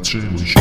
zatrzymuj się.